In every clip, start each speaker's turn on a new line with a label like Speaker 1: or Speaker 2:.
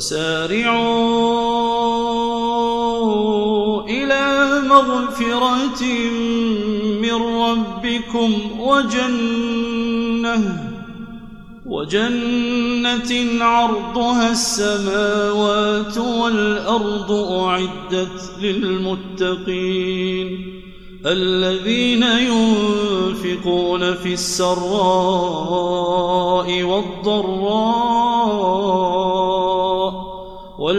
Speaker 1: وسارعوا إلى مغفرة من ربكم وجنة وجنة عرضها السماوات والأرض أعدت للمتقين الذين ينفقون في السراء والضراء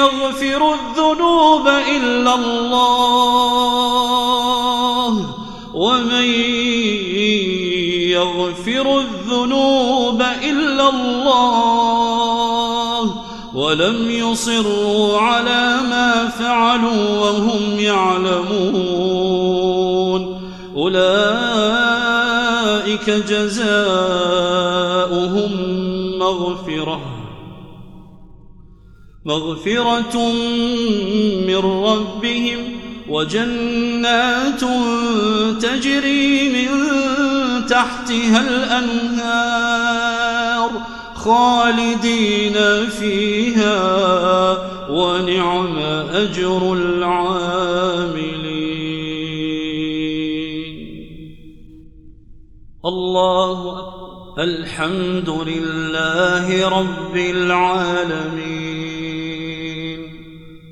Speaker 1: يغفر الذنوب إلا الله ومن يغفر الذنوب إلا الله ولم يصروا على ما فعلوا وهم يعلمون أولئك جزاؤهم مغفرة مغفرة من ربهم وجنات تجري من تحتها الأنهار خالدين فيها ونعم أجر العاملين. الله أكبر. الحمد لله رب العالمين.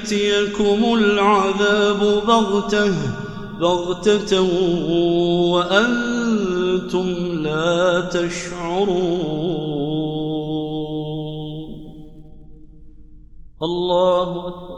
Speaker 1: يأتيكم العذاب بغتة بغتة وأنتم لا تشعرون. الله أكبر.